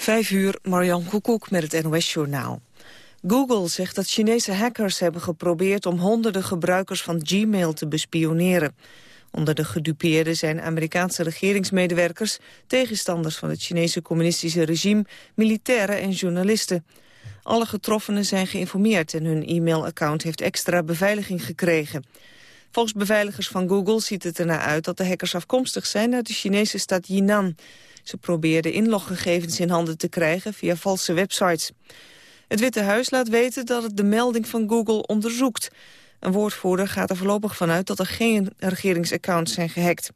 Vijf uur, Marjan Koekoek met het NOS-journaal. Google zegt dat Chinese hackers hebben geprobeerd om honderden gebruikers van Gmail te bespioneren. Onder de gedupeerden zijn Amerikaanse regeringsmedewerkers, tegenstanders van het Chinese communistische regime, militairen en journalisten. Alle getroffenen zijn geïnformeerd en hun e-mailaccount heeft extra beveiliging gekregen. Volgens beveiligers van Google ziet het ernaar uit dat de hackers afkomstig zijn uit de Chinese stad Yinan. Ze probeerden inloggegevens in handen te krijgen via valse websites. Het Witte Huis laat weten dat het de melding van Google onderzoekt. Een woordvoerder gaat er voorlopig vanuit dat er geen regeringsaccounts zijn gehackt.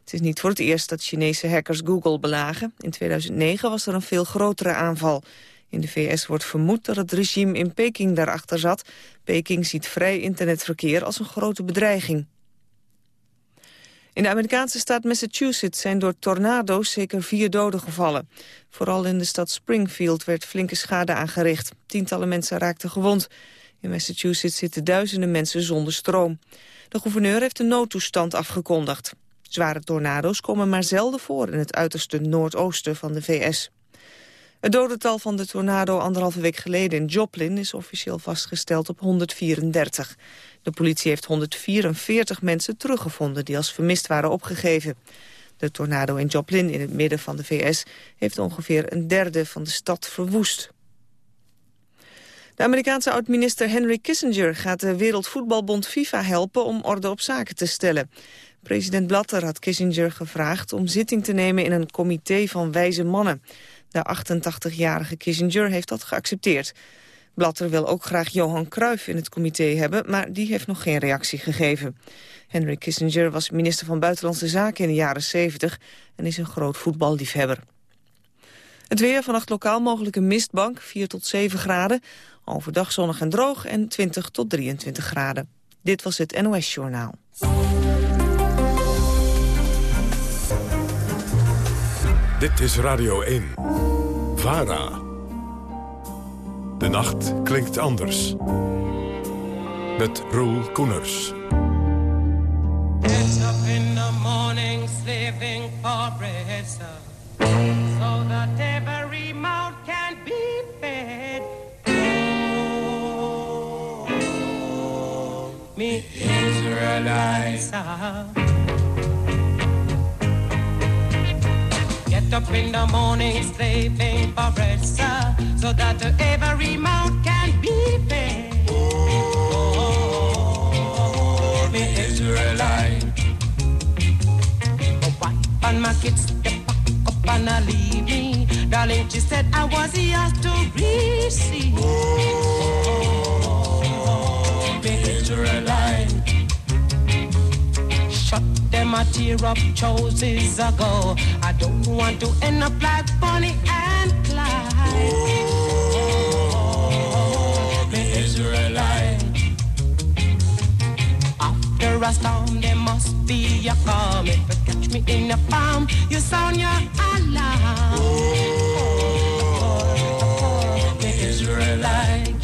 Het is niet voor het eerst dat Chinese hackers Google belagen. In 2009 was er een veel grotere aanval. In de VS wordt vermoed dat het regime in Peking daarachter zat. Peking ziet vrij internetverkeer als een grote bedreiging. In de Amerikaanse staat Massachusetts zijn door tornado's zeker vier doden gevallen. Vooral in de stad Springfield werd flinke schade aangericht. Tientallen mensen raakten gewond. In Massachusetts zitten duizenden mensen zonder stroom. De gouverneur heeft een noodtoestand afgekondigd. Zware tornado's komen maar zelden voor in het uiterste noordoosten van de VS. Het dodental van de tornado anderhalve week geleden in Joplin is officieel vastgesteld op 134. De politie heeft 144 mensen teruggevonden die als vermist waren opgegeven. De tornado in Joplin in het midden van de VS heeft ongeveer een derde van de stad verwoest. De Amerikaanse oud-minister Henry Kissinger gaat de Wereldvoetbalbond FIFA helpen om orde op zaken te stellen. President Blatter had Kissinger gevraagd om zitting te nemen in een comité van wijze mannen. De 88-jarige Kissinger heeft dat geaccepteerd. Blatter wil ook graag Johan Cruijff in het comité hebben, maar die heeft nog geen reactie gegeven. Henry Kissinger was minister van Buitenlandse Zaken in de jaren 70 en is een groot voetballiefhebber. Het weer, vannacht lokaal mogelijk een mistbank, 4 tot 7 graden. Overdag zonnig en droog en 20 tot 23 graden. Dit was het NOS Journaal. Dit is Radio 1. VARA. De nacht klinkt anders. Met Roel Koeners. Get up in the morning. So that mouth can be. Oh, Get up in the morning, slaving for bread, sir, so that every mouth can be fed. Oh, me Israelite. My wife and my kids, they pack up and I leave me. Darling, she said I was yours to receive. Oh, me Israelite. Shut them a tear up choices ago. I don't want to end up like Bonnie and Clyde. Oh, me Israelite. After a storm, there must be a calm. If you catch me in a palm, you sound your alarm. Oh, me Israelite.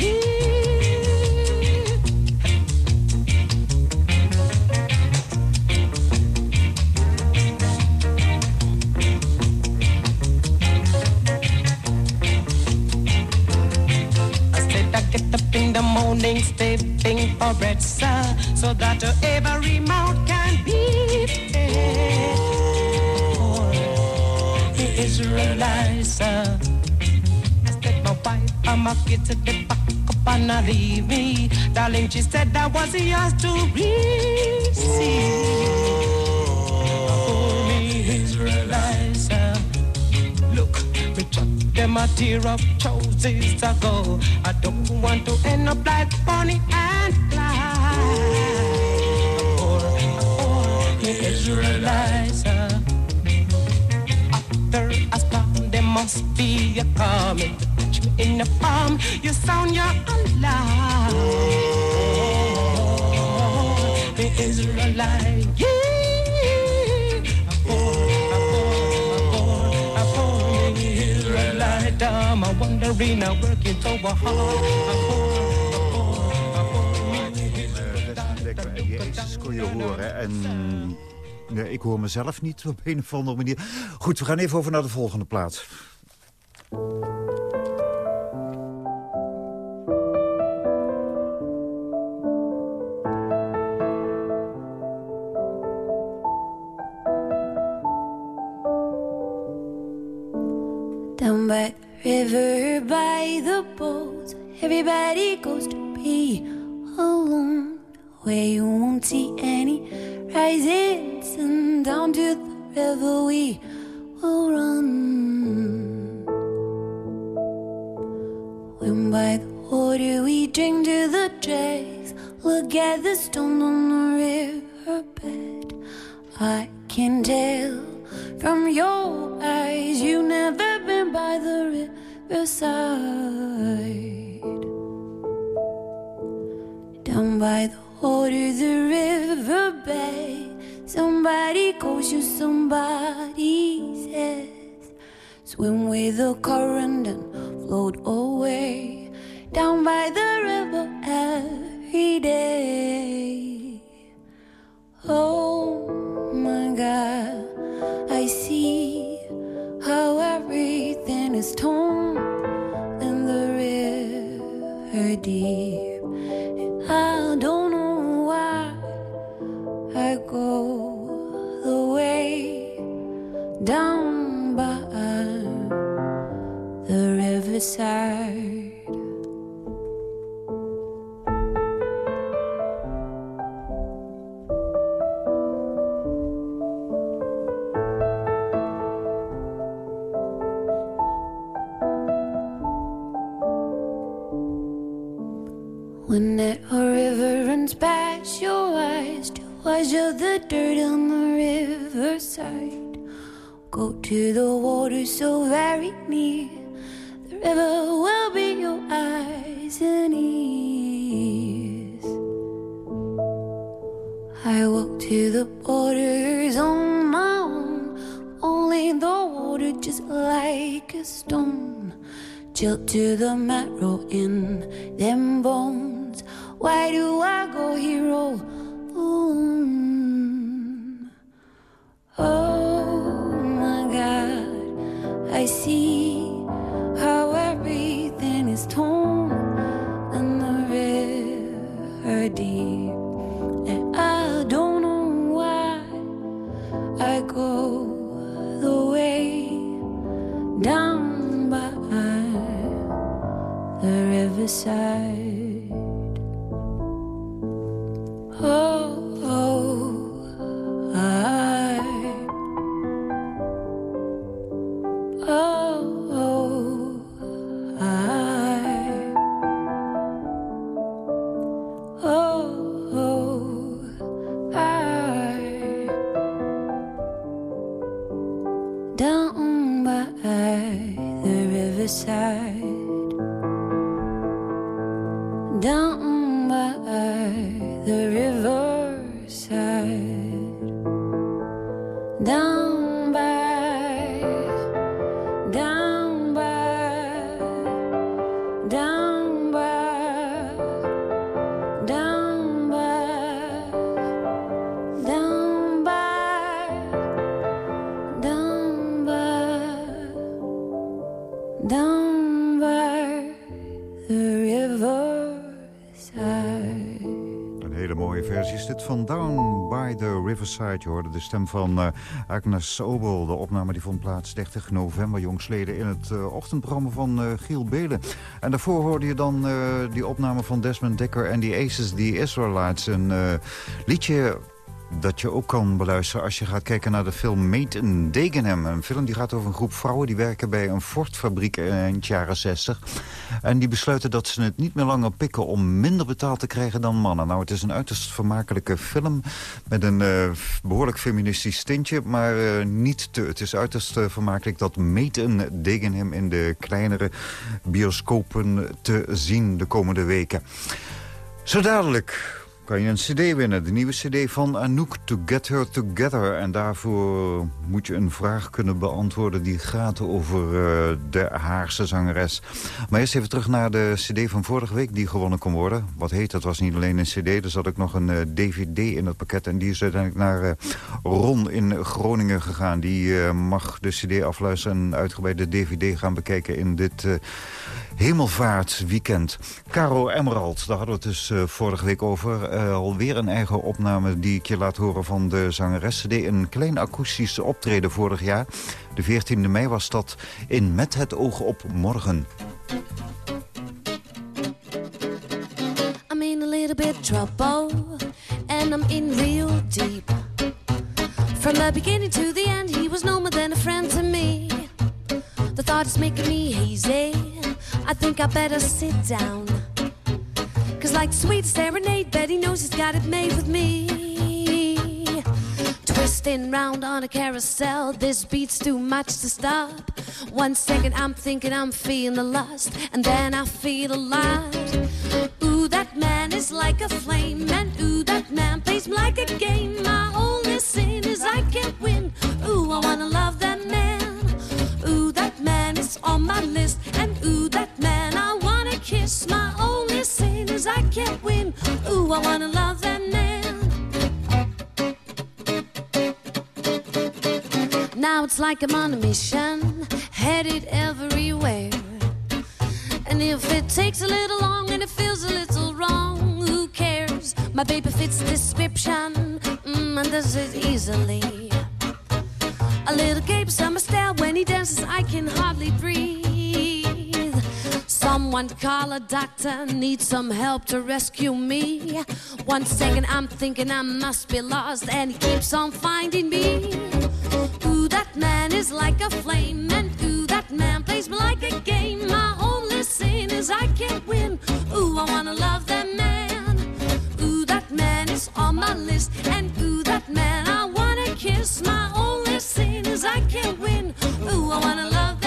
Morning, stepping for bread, sir, so that every mouth can be fed. Oh, the Israelites, sir. I said my wife, I'm a kid to the back up and I leave me. Darling, she said that was yours to receive. Me Israelites, sir. Look, me chuck them a tear up choices ago. I don't want to end up like Bonnie and Clyde. Or, or the Israelites. uh, After a storm, there must be a you touch me in the palm, you sound your alarm. The Israelite, yeah. I'm wondering, I'm working so hard. En Jezus kon je horen. En nee, ik hoor mezelf niet op een of andere manier. Goed, we gaan even over naar de volgende plaats. Everybody goes to be alone. Where you won't see any risings, and Down to the river we will run. When by the water we drink to the dregs. Look at the stone on the riverbed. I can tell from your eyes you've never been by the riverside. Down by the water, the riverbed. Somebody calls you, somebody says. Swim with the current and float away. Down by the river every day. Oh my God, I see how everything is torn in the river deep. Down by the riverside. When that river runs past your eyes to wash out the dirt on the riverside. Go to the water so very near. The river will be your eyes and ears. I walk to the borders on my own. Only the water just like a stone. Chilled to the marrow in them bones. Why do I go here oh, alone? Oh God, I see how everything is torn in the river deep. And I don't know why I go the way down by the riverside. Je hoorde de stem van eh, Agnes Obel. De opname die vond plaats 30 november jongsleden in het eh, ochtendprogramma van eh, Giel Belen. En daarvoor hoorde je dan die opname van Desmond Dekker en die Aces, die Israelites. Een liedje dat je ook kan beluisteren als je gaat kijken naar de film Made in. Een film die gaat over een groep vrouwen die werken bij een Ford-fabriek in de jaren 60. En die besluiten dat ze het niet meer langer pikken om minder betaald te krijgen dan mannen. Nou, het is een uiterst vermakelijke film met een eh, behoorlijk feministisch tintje, maar eh, niet te. Het is uiterst eh, vermakelijk dat Made in in de kleinere bioscopen te zien de komende weken. Zo dadelijk kan je een cd winnen. De nieuwe cd van Anouk, To Get Her Together. En daarvoor moet je een vraag kunnen beantwoorden... die gaat over uh, de Haarse zangeres. Maar eerst even terug naar de cd van vorige week... die gewonnen kon worden. Wat heet, dat was niet alleen een cd. Er zat ook nog een uh, eh, dvd in het pakket. En die is uiteindelijk naar uh, Ron in Groningen gegaan. Die mag de cd afluisteren en uitgebreid de dvd gaan bekijken... in dit hemelvaartweekend. Caro Emerald, daar hadden we het dus vorige week over. Uh, alweer een eigen opname die ik je laat horen van de zangeres. Deed een klein akoestisch optreden vorig jaar. De 14e mei was dat in Met het oog op morgen. I'm in a little bit trouble And I'm in real deep From the beginning to the end He was no more than a friend to me The thought is making me hazy I think I better sit down. Cause like sweet serenade, Betty knows he's got it made with me. Twisting round on a carousel, this beat's too much to stop. One second I'm thinking I'm feeling the lust, and then I feel alive. Ooh, that man is like a flame, and ooh, that man plays like a game. My only sin is I can't win. Ooh, I wanna love that man. Ooh, that man is on my list, and ooh, that kiss. My only sin is I can't win. Ooh, I wanna love that man. Now it's like I'm on a mission, headed everywhere. And if it takes a little long and it feels a little wrong, who cares? My baby fits the description mm, and does it easily. A little gape, summer style when he dances, I can hardly breathe. Someone call a doctor, need some help to rescue me. One second I'm thinking I must be lost, and he keeps on finding me. Ooh, that man is like a flame, and ooh, that man plays me like a game. My only sin is I can't win. Ooh, I wanna love that man. Ooh, that man is on my list, and ooh, that man I wanna kiss. My only sin is I can't win. Ooh, I wanna love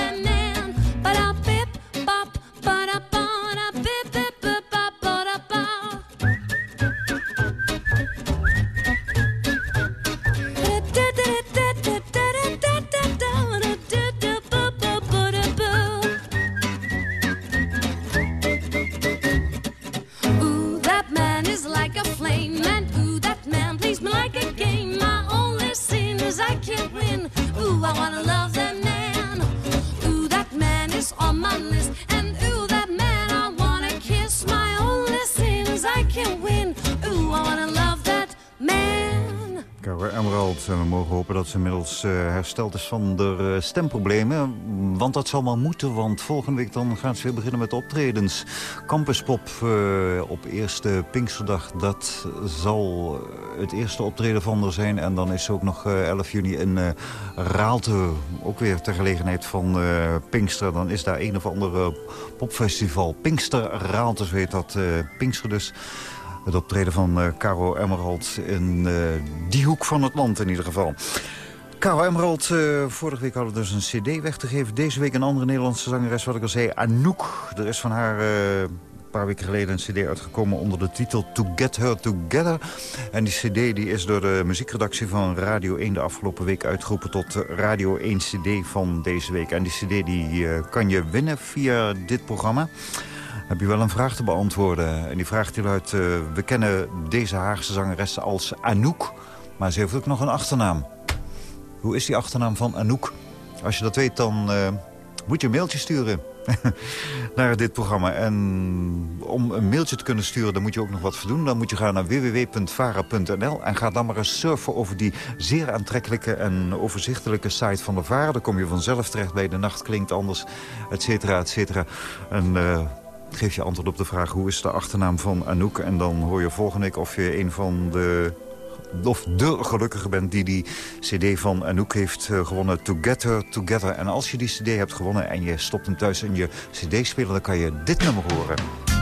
En we mogen hopen dat ze inmiddels uh, hersteld is van de uh, stemproblemen. Want dat zal wel moeten, want volgende week dan gaat ze weer beginnen met optredens. Campuspop uh, op eerste Pinksterdag, dat zal het eerste optreden van haar zijn. En dan is ze ook nog 11 juni in Raalte, ook weer ter gelegenheid van Pinkster. Dan is daar een of andere popfestival. Pinkster Raalte, zo heet dat, Pinkster dus. Het optreden van uh, Caro Emerald in uh, die hoek van het land in ieder geval. Caro Emerald, uh, vorige week hadden we dus een cd weg te geven. Deze week een andere Nederlandse zangeres, wat ik al zei, Anouk. Er is van haar een paar weken geleden een cd uitgekomen onder de titel To Get Her Together. En die cd die is door de muziekredactie van Radio 1 de afgelopen week uitgeroepen tot Radio 1 cd van deze week. En die cd die, kan je winnen via dit programma heb je wel een vraag te beantwoorden. En die vraag die luidt... Uh, we kennen deze Haagse zangeres als Anouk... maar ze heeft ook nog een achternaam. Hoe is die achternaam van Anouk? Als je dat weet, dan uh, moet je een mailtje sturen naar dit programma. En om een mailtje te kunnen sturen, dan moet je ook nog wat verdoen. Dan moet je gaan naar www.vara.nl en ga dan maar eens surfen over die zeer aantrekkelijke en overzichtelijke site van de Vara. Dan kom je vanzelf terecht bij De Nacht Klinkt Anders, et cetera, et cetera. En... Uh, geef je antwoord op de vraag hoe is de achternaam van Anouk. En dan hoor je volgende week of je een van de of de gelukkige bent die die cd van Anouk heeft uh, gewonnen. Together, Together. En als je die cd hebt gewonnen en je stopt hem thuis in je cd-speler... dan kan je dit nummer horen.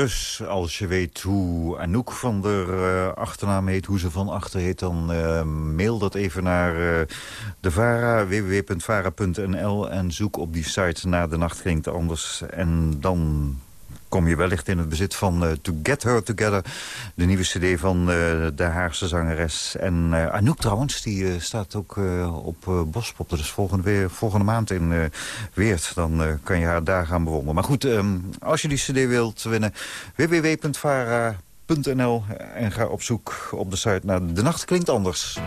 Dus als je weet hoe Anouk van der uh, achternaam heet, hoe ze van achter heet... dan uh, mail dat even naar uh, de VARA, www.vara.nl... en zoek op die site naar De Nacht Anders. En dan kom je wellicht in het bezit van uh, To Get Her Together. De nieuwe cd van uh, de Haagse zangeres. En uh, Anouk trouwens, die staat ook op Bospop. Is volgende, weer, volgende maand in Weert. Dan kan je haar daar gaan bewonderen. Maar goed, um, als je die cd wilt winnen... www.vara.nl en ga op zoek op de site naar De Nacht Klinkt Anders.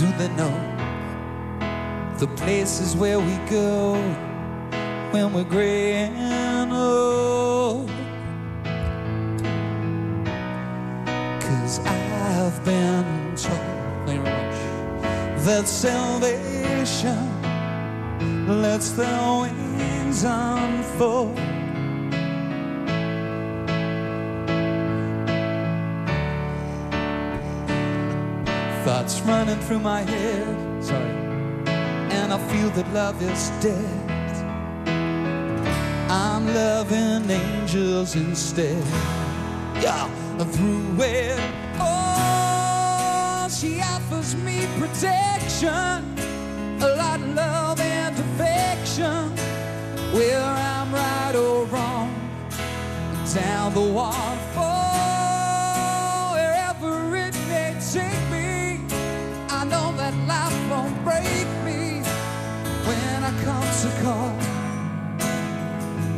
Do they know the places where we go when we're gray and old? Cause I've been told that salvation lets their wings unfold Thoughts running through my head. Sorry. And I feel that love is dead. I'm loving angels instead. Yeah, through it. Oh, she offers me protection. A lot of love and affection. Where I'm right or wrong. Down the waterfall.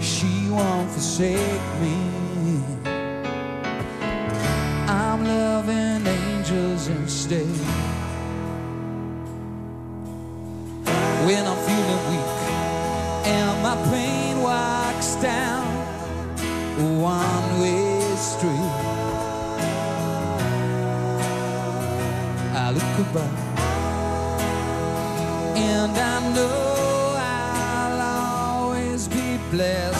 She won't forsake me. I'm loving angels instead. When I'm feeling weak and my pain walks down a one-way street, I look about and I know bless.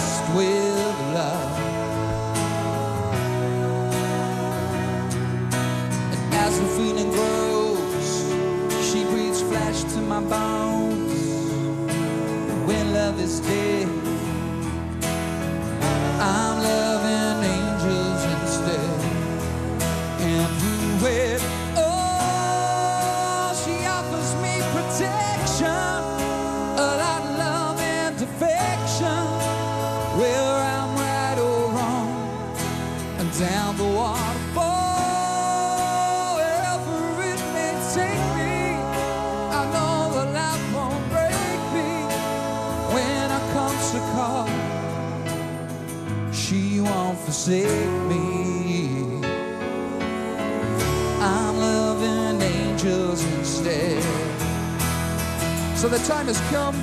So the time has come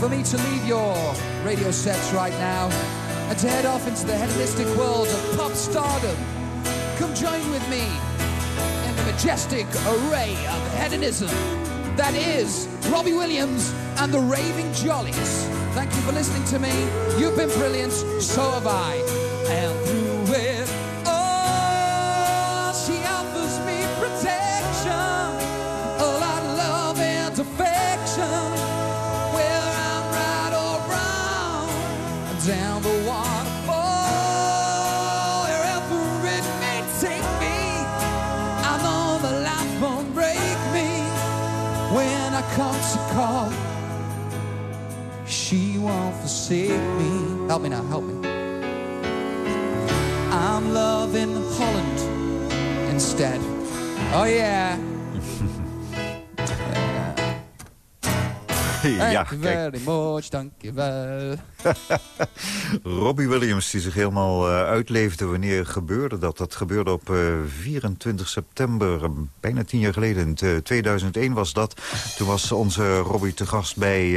for me to leave your radio sets right now and to head off into the hedonistic world of pop stardom. Come join with me in the majestic array of hedonism that is Robbie Williams and the Raving Jollies. Thank you for listening to me. You've been brilliant, so have I. And forsake me. Help me now, help me. I'm loving Holland instead. Oh yeah. Ja, very much, dankjewel. Robbie Williams, die zich helemaal uh, uitleefde wanneer gebeurde dat. Dat gebeurde op uh, 24 september, uh, bijna tien jaar geleden. In 2001 was dat. Toen was onze Robbie te gast bij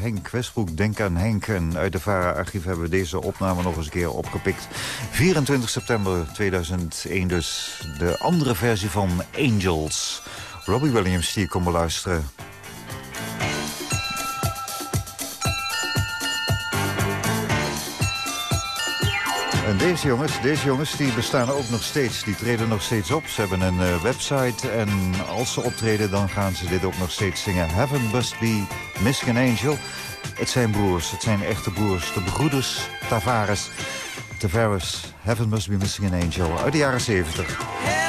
Henk Westbroek. Denk aan Henk. En uit de VARA-archief hebben we deze opname nog eens een keer opgepikt. 24 september 2001 dus. De andere versie van Angels. Robbie Williams, die je kon beluisteren. Deze jongens, deze jongens die bestaan ook nog steeds. Die treden nog steeds op. Ze hebben een uh, website en als ze optreden dan gaan ze dit ook nog steeds zingen. Heaven Must Be Missing an Angel. Het zijn broers, het zijn echte broers. De broeders Tavares. Tavares, Heaven Must Be Missing an Angel uit de jaren 70.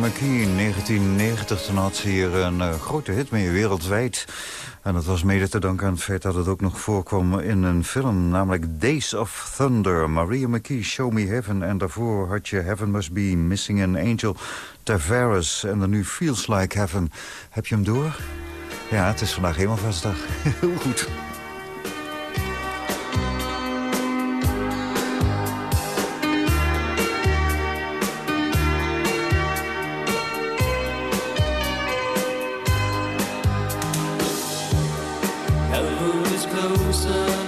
McKee, 1990. Toen had ze hier een uh, grote hit mee wereldwijd. En dat was mede te danken aan het feit dat het ook nog voorkwam in een film... namelijk Days of Thunder. Maria McKee, Show Me Heaven. En daarvoor had je Heaven Must Be Missing an Angel Tavares. En dan nu Feels Like Heaven. Heb je hem door? Ja, het is vandaag helemaal vastdag. Heel goed. closer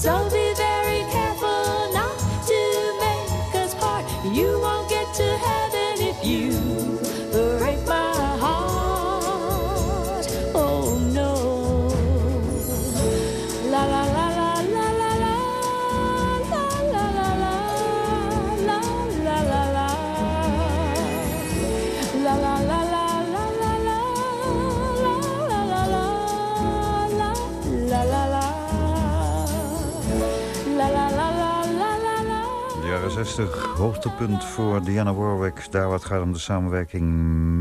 Don't be there. Hoogtepunt voor Diana Warwick. Daar wat gaat om de samenwerking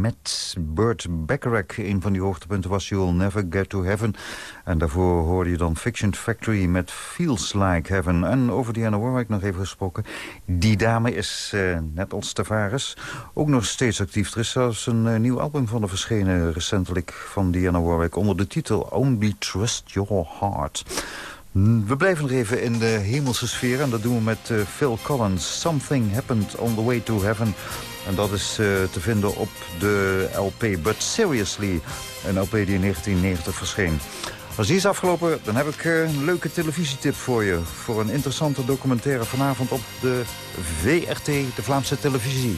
met Burt Bacharach. Een van die hoogtepunten was You'll Never Get to Heaven. En daarvoor hoorde je dan Fiction Factory met Feels Like Heaven. En over Diana Warwick nog even gesproken. Die dame is, uh, net als Tavares, ook nog steeds actief. Er is zelfs een uh, nieuw album van de verschenen recentelijk van Diana Warwick... onder de titel Only Trust Your Heart. We blijven nog even in de hemelse sfeer. En dat doen we met uh, Phil Collins. Something Happened on the Way to Heaven. En dat is uh, te vinden op de LP But Seriously. Een LP die in 1990 verscheen. Als die is afgelopen, dan heb ik uh, een leuke televisietip voor je. Voor een interessante documentaire vanavond op de VRT, de Vlaamse televisie.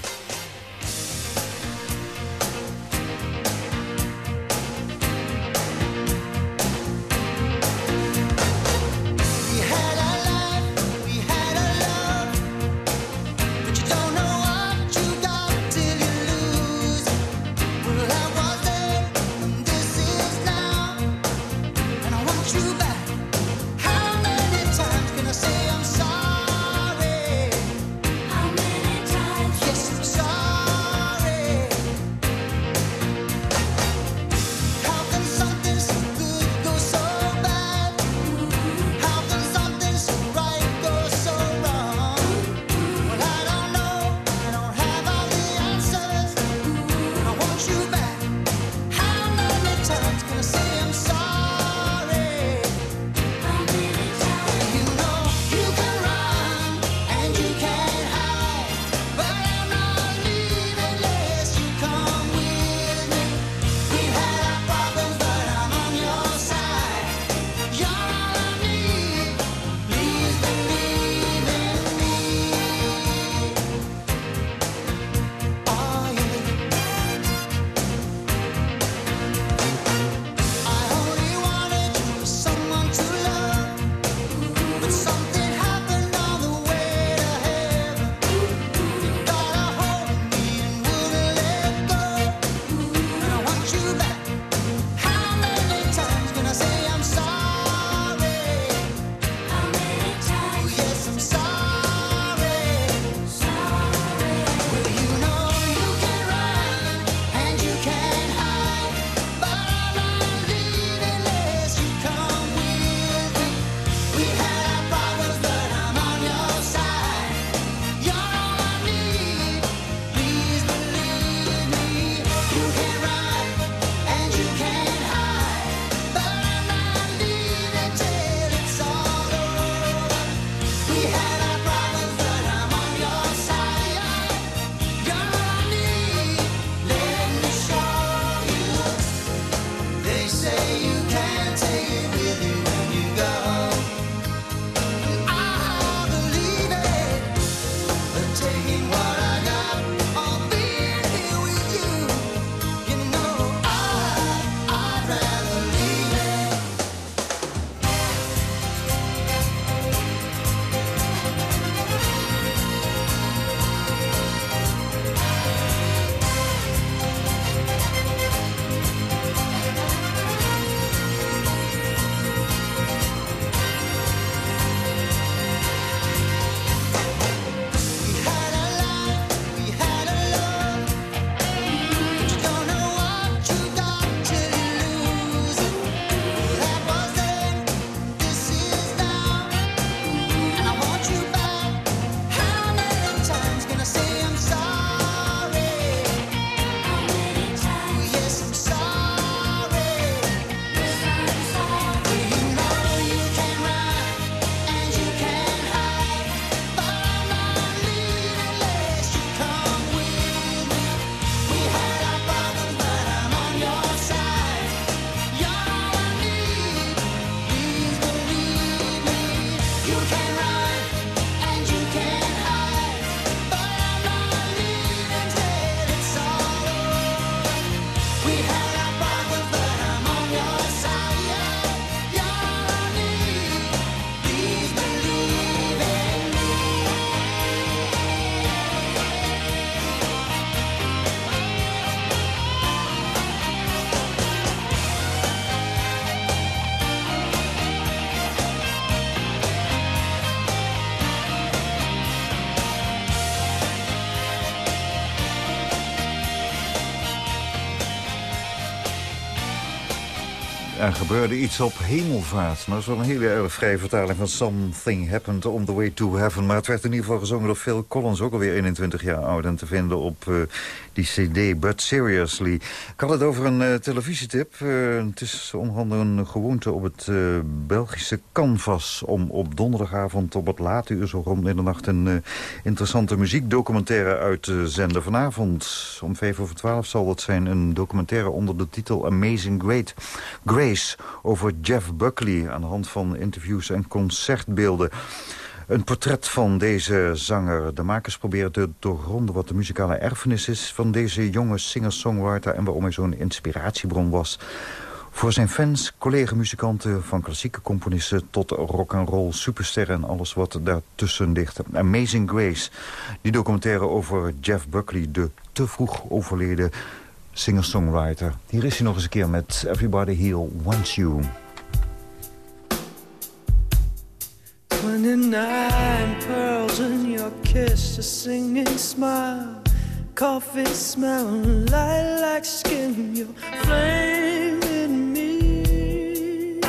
Er gebeurde iets op hemelvaart. Nou, dat is wel een hele vrije vertaling van Something Happened on the Way to Heaven. Maar het werd in ieder geval gezongen door Phil Collins, ook alweer 21 jaar oud. En te vinden op uh, die cd, But Seriously. Ik had het over een uh, televisietip. Uh, het is onderhand een gewoonte op het Belgische Canvas... om op donderdagavond op het late uur zo rond middernacht... een interessante muziekdocumentaire uit te zenden. Vanavond om 5 over 12 zal dat zijn een documentaire onder de titel Amazing Great Over Jeff Buckley... aan de hand van interviews en concertbeelden. Een portret van deze zanger. De makers proberen te doorgronden wat de muzikale erfenis is... van deze jonge singer-songwriter en waarom hij zo'n inspiratiebron was... Voor zijn fans, collega-muzikanten van klassieke componisten... tot rock-and-roll supersterren en alles wat daartussen ligt. Amazing Grace, die documentaire over Jeff Buckley... de te vroeg overleden singer-songwriter. Hier is hij nog eens een keer met Everybody Here Wants You. 29 pearls in your kiss, a singing smile, coffee smell, lilac skin, your flame in me.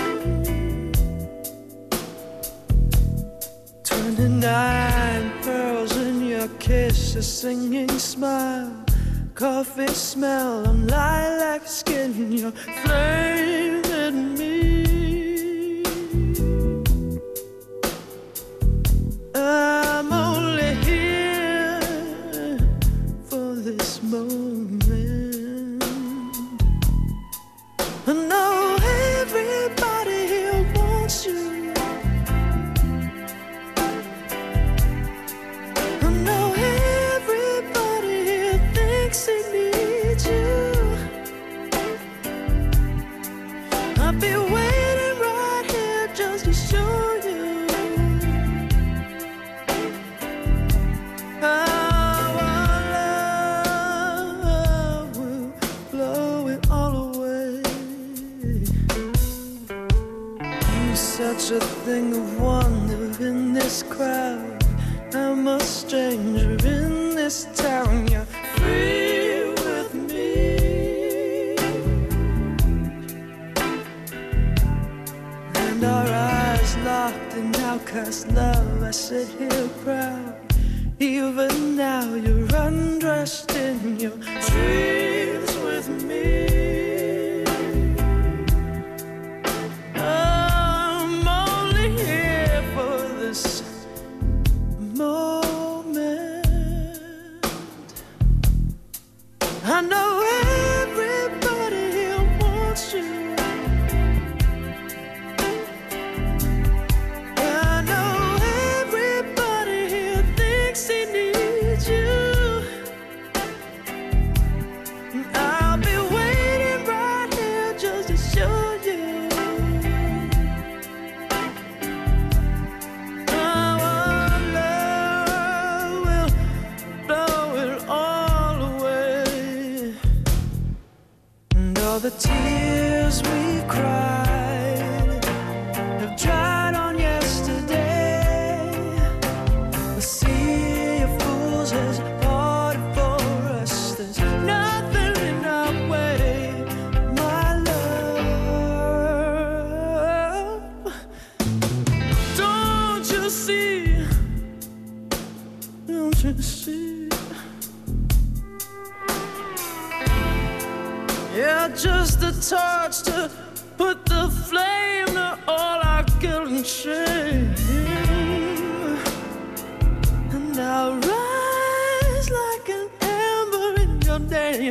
29 pearls in your kiss, a singing smile coffee smell of lilac skin, your flame in me. I'm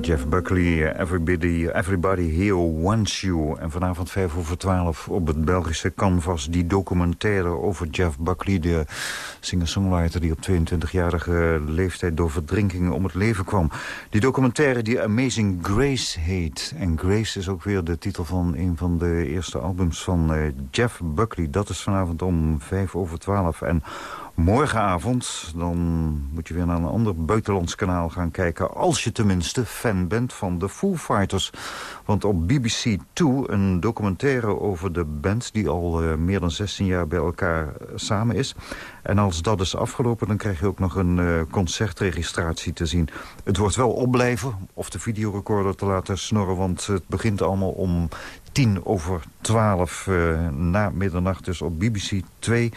Jeff Buckley, Everybody, Everybody Here Wants You. En vanavond 5 over 12 op het Belgische Canvas... die documentaire over Jeff Buckley, de singer-songwriter... die op 22-jarige leeftijd door verdrinkingen om het leven kwam. Die documentaire die Amazing Grace heet. En Grace is ook weer de titel van een van de eerste albums van uh, Jeff Buckley. Dat is vanavond om 5 over 12. En Morgenavond, dan moet je weer naar een ander buitenlands kanaal gaan kijken... als je tenminste fan bent van de Foo Fighters. Want op BBC 2, een documentaire over de band... die al uh, meer dan 16 jaar bij elkaar uh, samen is. En als dat is afgelopen, dan krijg je ook nog een uh, concertregistratie te zien. Het wordt wel opblijven, of de videorecorder te laten snorren... want het begint allemaal om tien over twaalf na middernacht, dus op BBC 2...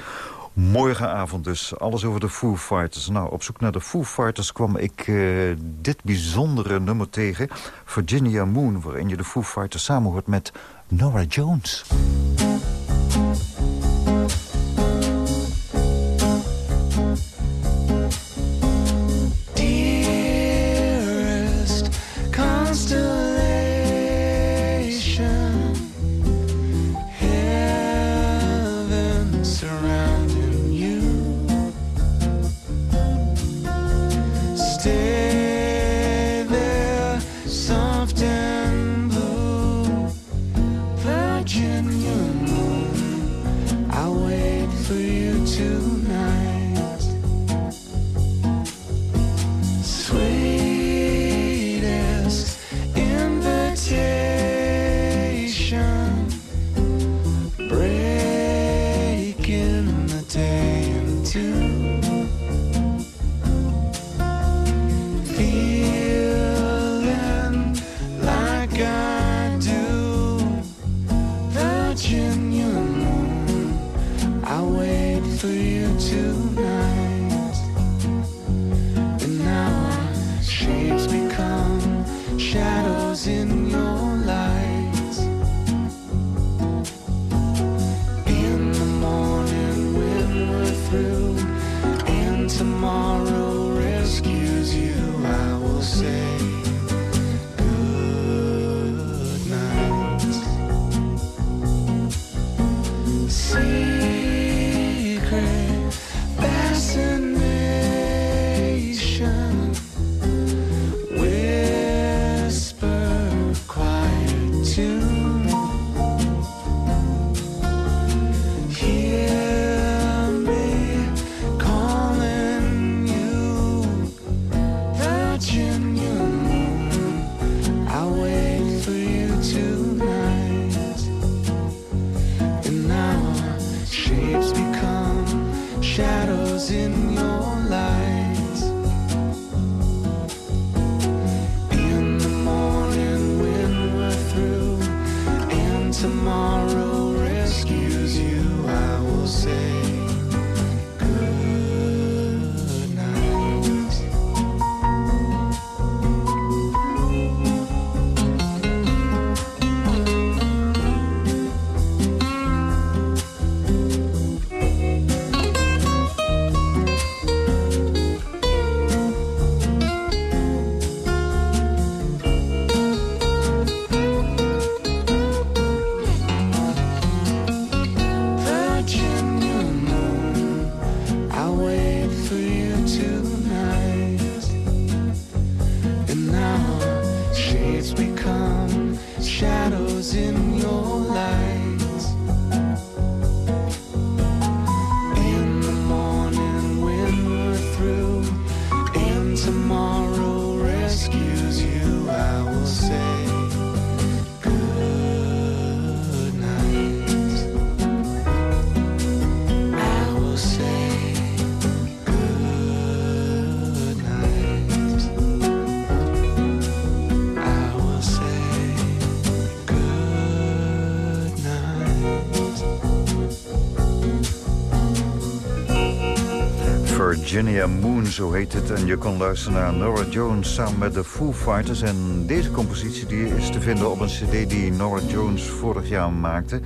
Morgenavond dus. Alles over de Foo Fighters. Nou, op zoek naar de Foo Fighters kwam ik uh, dit bijzondere nummer tegen. Virginia Moon, waarin je de Foo Fighters samen hoort met Nora Jones. Virginia Moon, zo heet het. En je kon luisteren naar Nora Jones samen met de Foo Fighters. En deze compositie die is te vinden op een cd die Nora Jones vorig jaar maakte.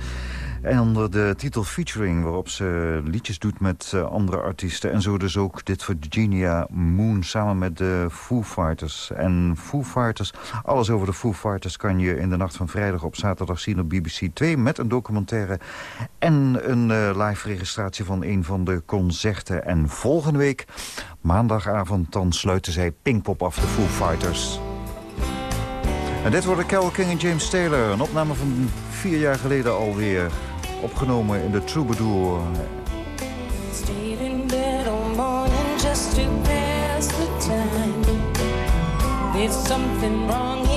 En onder de titel Featuring, waarop ze liedjes doet met uh, andere artiesten. En zo dus ook dit Virginia Moon samen met de Foo Fighters. En Foo Fighters, alles over de Foo Fighters kan je in de nacht van vrijdag op zaterdag zien op BBC 2... met een documentaire en een uh, live registratie van een van de concerten. En volgende week, maandagavond, dan sluiten zij Pinkpop af, de Foo Fighters. En dit worden Carole King en James Taylor. Een opname van vier jaar geleden alweer. Opgenomen in de Troubadour. Something wrong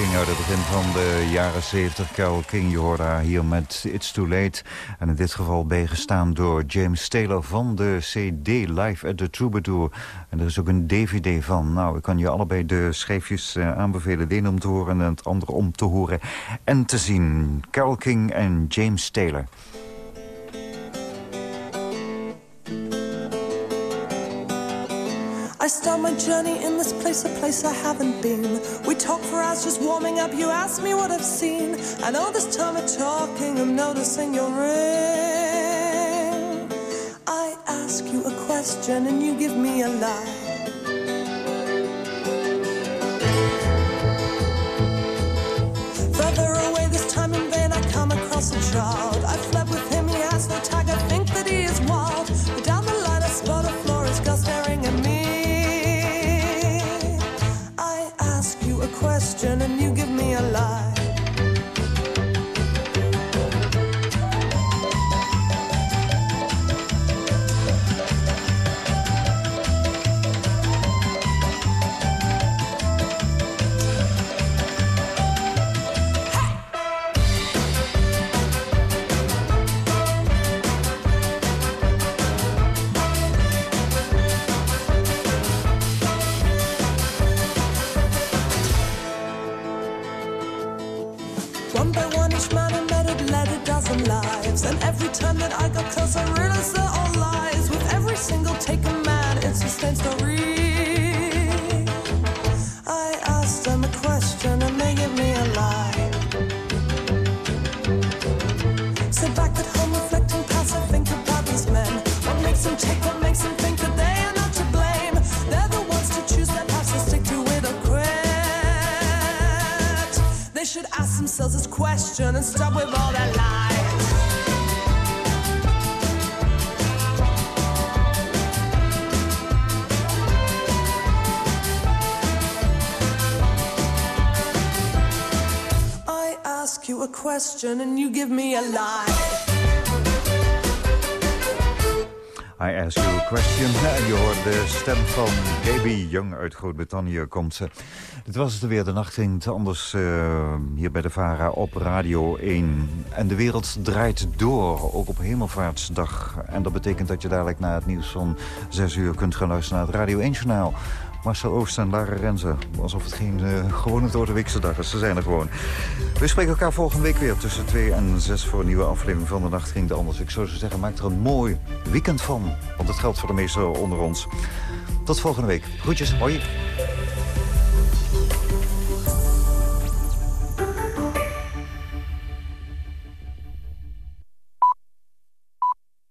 King uit het begin van de jaren 70. Carole King, je hoorde haar hier met It's Too Late. En in dit geval bijgestaan door James Taylor van de CD Live at the Troubadour. En er is ook een DVD van. Nou, ik kan je allebei de schijfjes uh, aanbevelen. De een om te horen en het andere om te horen en te zien. Carole King en James Taylor. Start my journey in this place, a place I haven't been. We talk for hours just warming up. You ask me what I've seen. And all this time of talking, I'm noticing your ring. I ask you a question and you give me a lie. Further away this time in vain, I come across a child. Question and you give me a lie. I ask you a question. Je hoort de stem van Gaby Young uit Groot-Brittannië komt ze. Dit was het weer, de nacht ging anders uh, hier bij de VARA op Radio 1. En de wereld draait door, ook op Hemelvaartsdag. En dat betekent dat je dadelijk na het nieuws van 6 uur kunt gaan luisteren naar het Radio 1-journaal. Marcel Oost en Lara Renze. Alsof het geen uh, gewone Doordeweekse dag is. Ze zijn er gewoon. We spreken elkaar volgende week weer tussen 2 en 6 voor een nieuwe aflevering van De Nacht Ging de Anders. Ik zou zo zeggen, maak er een mooi weekend van. Want het geldt voor de meesten onder ons. Tot volgende week. Groetjes, hoi.